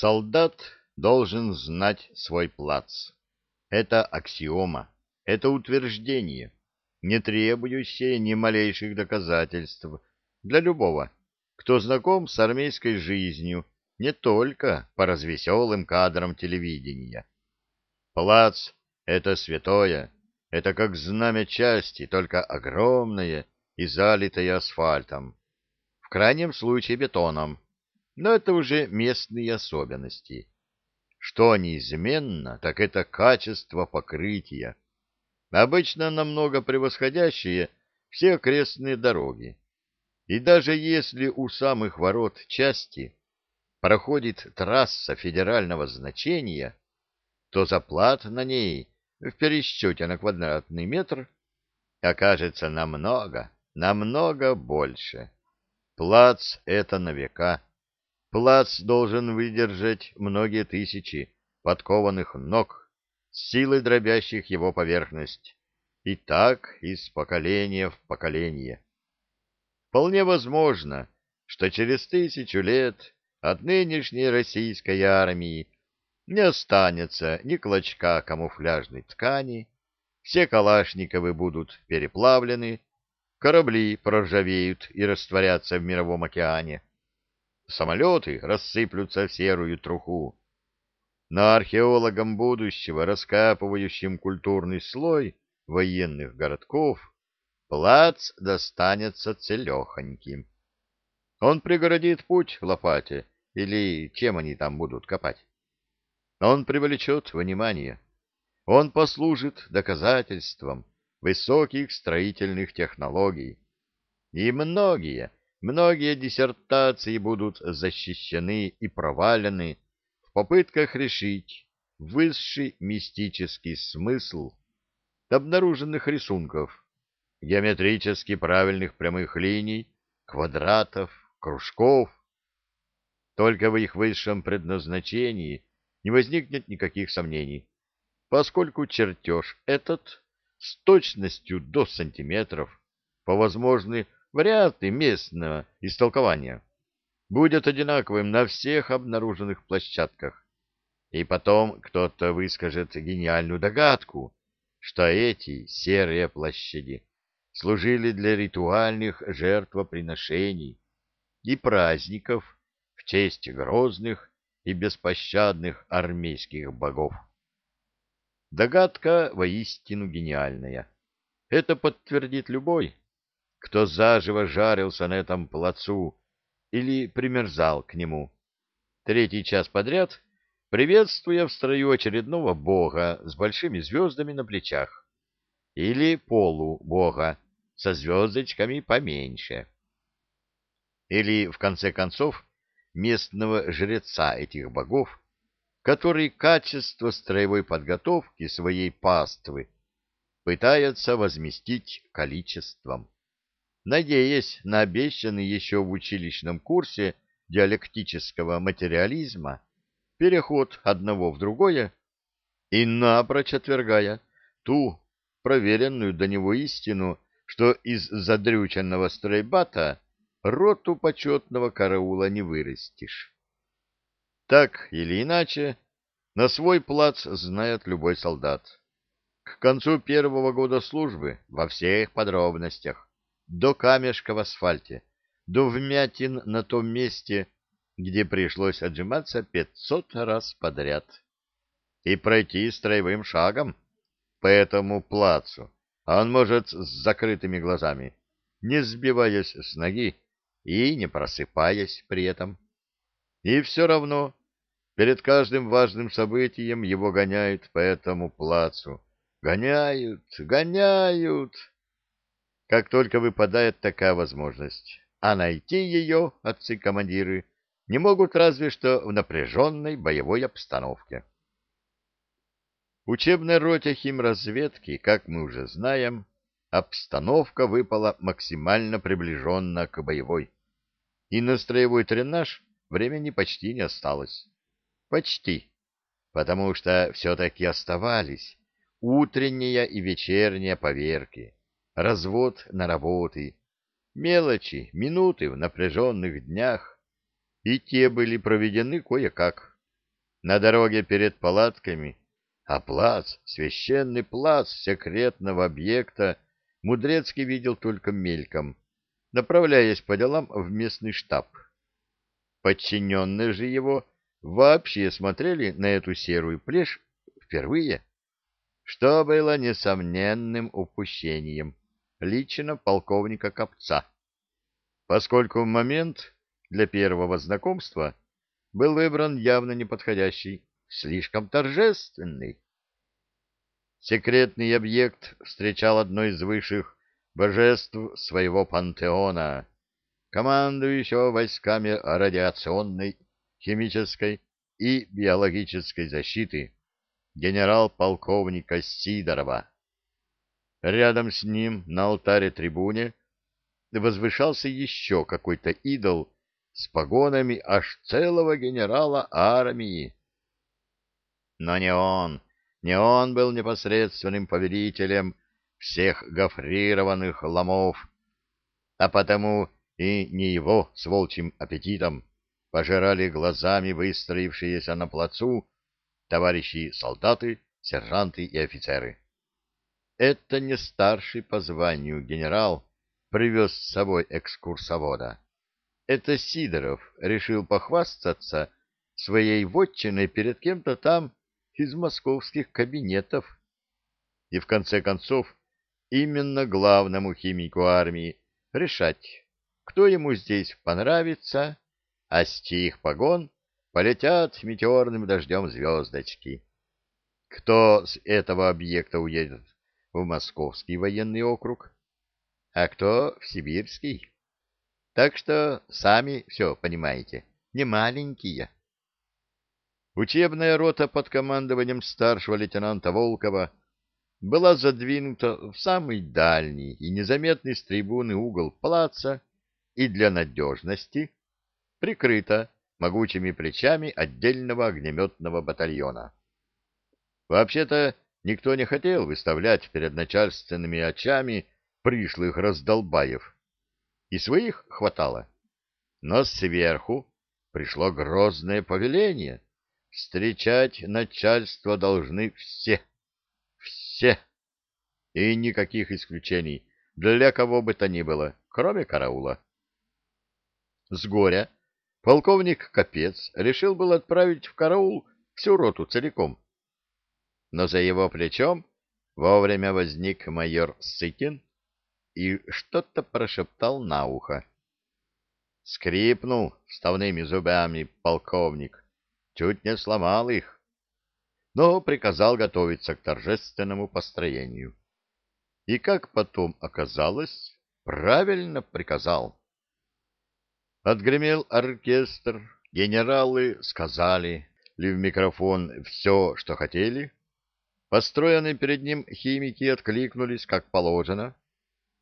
Солдат должен знать свой плац. Это аксиома, это утверждение, не требующее ни малейших доказательств для любого, кто знаком с армейской жизнью не только по развеселым кадрам телевидения. Плац — это святое, это как знамя части, только огромное и залитое асфальтом, в крайнем случае бетоном, но это уже местные особенности. Что неизменно, так это качество покрытия, обычно намного превосходящее все окрестные дороги. И даже если у самых ворот части проходит трасса федерального значения, то заплат на ней в пересчете на квадратный метр окажется намного, намного больше. Плац — это на века. Плац должен выдержать многие тысячи подкованных ног, силы дробящих его поверхность, и так из поколения в поколение. Вполне возможно, что через тысячу лет от нынешней российской армии не останется ни клочка камуфляжной ткани, все калашниковы будут переплавлены, корабли проржавеют и растворятся в мировом океане, самолеты рассыплются в серую труху. Но археологам будущего, раскапывающим культурный слой военных городков, плац достанется целехоньким. Он пригородит путь лопате, или чем они там будут копать. Он привлечет внимание. Он послужит доказательством высоких строительных технологий. И многие, многие диссертации будут защищены и провалены в попытках решить высший мистический смысл обнаруженных рисунков, геометрически правильных прямых линий, квадратов, кружков. Только в их высшем предназначении не возникнет никаких сомнений, поскольку чертеж этот с точностью до сантиметров по возможной варианты местного истолкования будет одинаковым на всех обнаруженных площадках. И потом кто-то выскажет гениальную догадку, что эти серые площади служили для ритуальных жертвоприношений и праздников в честь грозных и беспощадных армейских богов. Догадка воистину гениальная. Это подтвердит любой, кто заживо жарился на этом плацу или примерзал к нему. Третий час подряд, приветствуя в строю очередного бога с большими звездами на плечах. Или полубога со звездочками поменьше. Или, в конце концов, местного жреца этих богов, который качество строевой подготовки своей паствы пытается возместить количеством надеясь на обещанный еще в училищном курсе диалектического материализма переход одного в другое и напрочь отвергая ту проверенную до него истину, что из задрюченного стройбата роту почетного караула не вырастешь. Так или иначе, на свой плац знает любой солдат. К концу первого года службы во всех подробностях до камешка в асфальте, до вмятин на том месте, где пришлось отжиматься пятьсот раз подряд, и пройти строевым шагом по этому плацу, а он может с закрытыми глазами, не сбиваясь с ноги и не просыпаясь при этом. И все равно перед каждым важным событием его гоняют по этому плацу. Гоняют, гоняют! как только выпадает такая возможность, а найти ее отцы-командиры не могут разве что в напряженной боевой обстановке. Учебная рота химразведки, как мы уже знаем, обстановка выпала максимально приближенно к боевой, и на строевой тренаж времени почти не осталось. Почти, потому что все-таки оставались утренняя и вечерняя поверки, развод на работы. Мелочи, минуты в напряженных днях. И те были проведены кое-как. На дороге перед палатками, а плац, священный плац секретного объекта, Мудрецкий видел только мельком, направляясь по делам в местный штаб. Подчиненные же его вообще смотрели на эту серую плешь впервые, что было несомненным упущением лично полковника Копца, поскольку момент для первого знакомства был выбран явно неподходящий, слишком торжественный. Секретный объект встречал одно из высших божеств своего пантеона, командующего войсками радиационной, химической и биологической защиты генерал-полковника Сидорова. Рядом с ним на алтаре-трибуне возвышался еще какой-то идол с погонами аж целого генерала армии. Но не он, не он был непосредственным повелителем всех гофрированных ломов, а потому и не его с волчьим аппетитом пожирали глазами выстроившиеся на плацу товарищи солдаты, сержанты и офицеры. Это не старший по званию генерал привез с собой экскурсовода. Это Сидоров решил похвастаться своей вотчиной перед кем-то там из московских кабинетов. И в конце концов, именно главному химику армии решать, кто ему здесь понравится, а с чьих погон полетят метеорным дождем звездочки. Кто с этого объекта уедет в Московский военный округ, а кто в Сибирский. Так что сами все понимаете, не маленькие. Учебная рота под командованием старшего лейтенанта Волкова была задвинута в самый дальний и незаметный с трибуны угол плаца и для надежности прикрыта могучими плечами отдельного огнеметного батальона. Вообще-то, Никто не хотел выставлять перед начальственными очами пришлых раздолбаев. И своих хватало. Но сверху пришло грозное повеление. Встречать начальство должны все. Все. И никаких исключений для кого бы то ни было, кроме караула. С горя полковник Капец решил был отправить в караул всю роту целиком, но за его плечом вовремя возник майор Сыкин и что-то прошептал на ухо. Скрипнул вставными зубами полковник, чуть не сломал их, но приказал готовиться к торжественному построению. И, как потом оказалось, правильно приказал. Отгремел оркестр, генералы сказали ли в микрофон все, что хотели, Построенные перед ним химики откликнулись, как положено.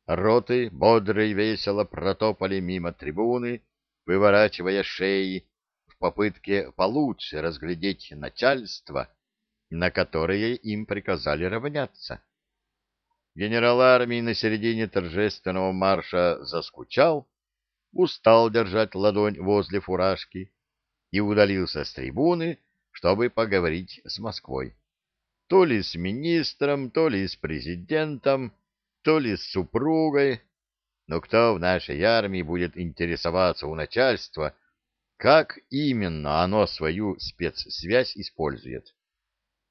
Роты бодро и весело протопали мимо трибуны, выворачивая шеи в попытке получше разглядеть начальство, на которое им приказали равняться. Генерал армии на середине торжественного марша заскучал, устал держать ладонь возле фуражки и удалился с трибуны, чтобы поговорить с Москвой то ли с министром, то ли с президентом, то ли с супругой. Но кто в нашей армии будет интересоваться у начальства, как именно оно свою спецсвязь использует?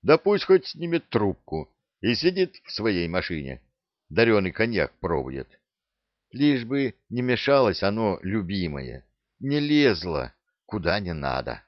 Да пусть хоть снимет трубку и сидит в своей машине, дареный коньяк пробует. Лишь бы не мешалось оно любимое, не лезло куда не надо.